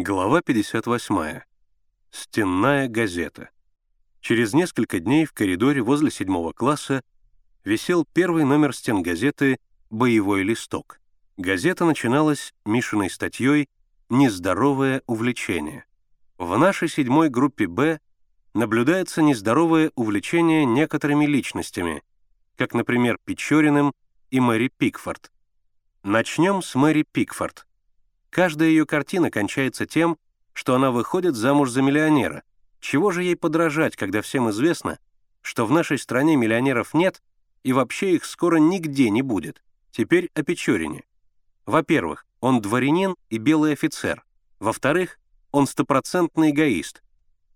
Глава 58. Стенная газета. Через несколько дней в коридоре возле седьмого класса висел первый номер стенгазеты «Боевой листок». Газета начиналась Мишиной статьей «Нездоровое увлечение». В нашей седьмой группе «Б» наблюдается нездоровое увлечение некоторыми личностями, как, например, Печориным и Мэри Пикфорд. Начнем с Мэри Пикфорд. Каждая ее картина кончается тем, что она выходит замуж за миллионера. Чего же ей подражать, когда всем известно, что в нашей стране миллионеров нет и вообще их скоро нигде не будет? Теперь о Печорине. Во-первых, он дворянин и белый офицер. Во-вторых, он стопроцентный эгоист.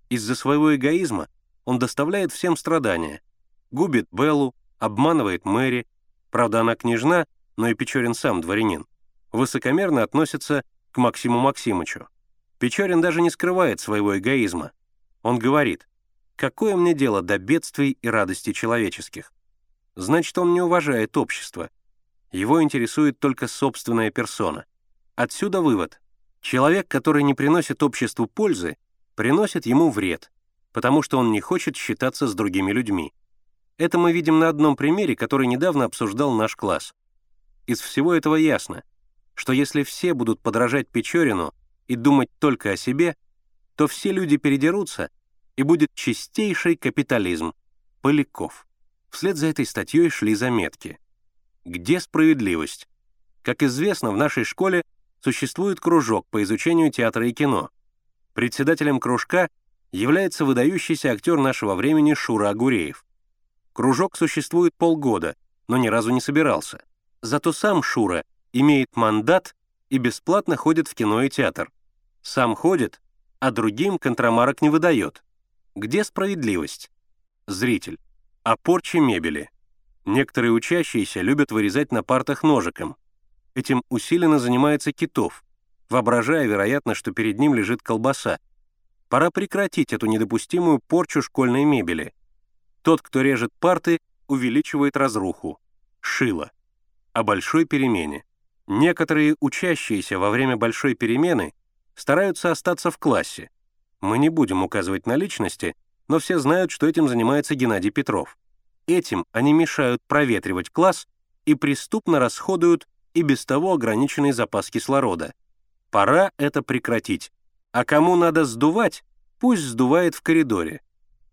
Из-за своего эгоизма он доставляет всем страдания. Губит Беллу, обманывает Мэри. Правда, она княжна, но и Печорин сам дворянин. Высокомерно относится к Максиму Максимычу. Печорин даже не скрывает своего эгоизма. Он говорит, «Какое мне дело до бедствий и радостей человеческих?» Значит, он не уважает общество. Его интересует только собственная персона. Отсюда вывод. Человек, который не приносит обществу пользы, приносит ему вред, потому что он не хочет считаться с другими людьми. Это мы видим на одном примере, который недавно обсуждал наш класс. Из всего этого ясно, что если все будут подражать Печорину и думать только о себе, то все люди передерутся, и будет чистейший капитализм. Поляков. Вслед за этой статьей шли заметки. Где справедливость? Как известно, в нашей школе существует кружок по изучению театра и кино. Председателем кружка является выдающийся актер нашего времени Шура Агуреев. Кружок существует полгода, но ни разу не собирался. Зато сам Шура имеет мандат и бесплатно ходит в кино и театр. Сам ходит, а другим контрамарок не выдает. Где справедливость? Зритель. О порче мебели. Некоторые учащиеся любят вырезать на партах ножиком. Этим усиленно занимается Китов, воображая, вероятно, что перед ним лежит колбаса. Пора прекратить эту недопустимую порчу школьной мебели. Тот, кто режет парты, увеличивает разруху. Шило. О большой перемене. Некоторые учащиеся во время большой перемены стараются остаться в классе. Мы не будем указывать на личности, но все знают, что этим занимается Геннадий Петров. Этим они мешают проветривать класс и преступно расходуют и без того ограниченный запас кислорода. Пора это прекратить. А кому надо сдувать, пусть сдувает в коридоре.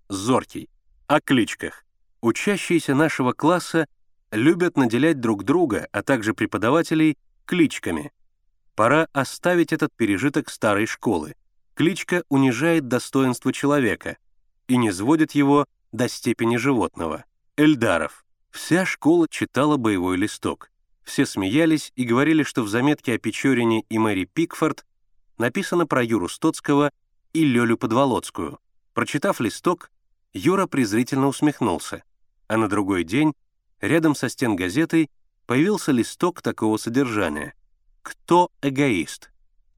Зоркий. О кличках. Учащиеся нашего класса любят наделять друг друга, а также преподавателей, кличками. Пора оставить этот пережиток старой школы. Кличка унижает достоинство человека и не сводит его до степени животного. Эльдаров. Вся школа читала боевой листок. Все смеялись и говорили, что в заметке о Печорине и Мэри Пикфорд написано про Юру Стоцкого и Лёлю Подволоцкую. Прочитав листок, Юра презрительно усмехнулся, а на другой день рядом со стен газетой появился листок такого содержания. «Кто эгоист?»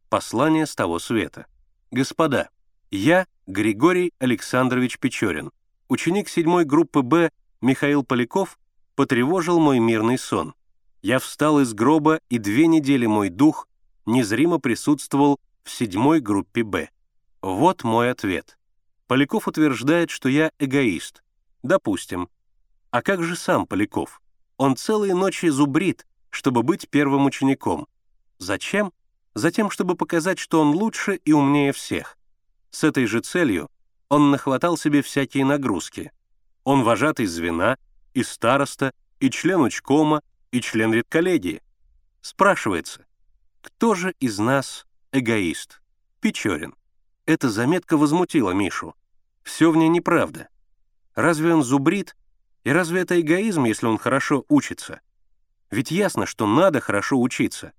Послание с того света. «Господа, я Григорий Александрович Печорин, ученик седьмой группы «Б» Михаил Поляков потревожил мой мирный сон. Я встал из гроба, и две недели мой дух незримо присутствовал в седьмой группе «Б». Вот мой ответ. Поляков утверждает, что я эгоист. Допустим. А как же сам Поляков? Он целые ночи зубрит, чтобы быть первым учеником. Зачем? Затем, чтобы показать, что он лучше и умнее всех. С этой же целью он нахватал себе всякие нагрузки. Он вожатый звена, и староста, и член учкома, и член редколлегии. Спрашивается, кто же из нас эгоист? Печорин. Эта заметка возмутила Мишу. Все в ней неправда. Разве он зубрит и разве это эгоизм, если он хорошо учится? Ведь ясно, что надо хорошо учиться.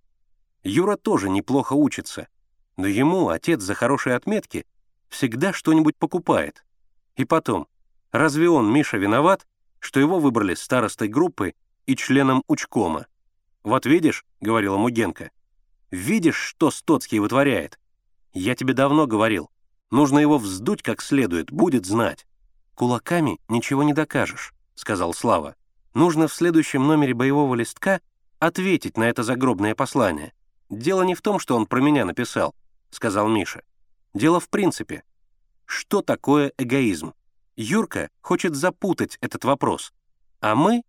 Юра тоже неплохо учится, но ему отец за хорошие отметки всегда что-нибудь покупает. И потом, разве он, Миша, виноват, что его выбрали старостой группы и членом учкома? «Вот видишь», — говорила Мугенко, — «видишь, что Стоцкий вытворяет? Я тебе давно говорил, нужно его вздуть как следует, будет знать. Кулаками ничего не докажешь. — сказал Слава. «Нужно в следующем номере боевого листка ответить на это загробное послание. Дело не в том, что он про меня написал. сказал Миша. «Дело в принципе. Что такое эгоизм? Юрка хочет запутать этот вопрос, а мы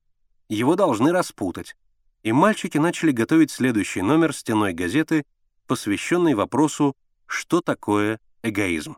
его должны распутать. И мальчики начали готовить следующий номер стеной газеты, посвященный вопросу «Что такое эгоизм?».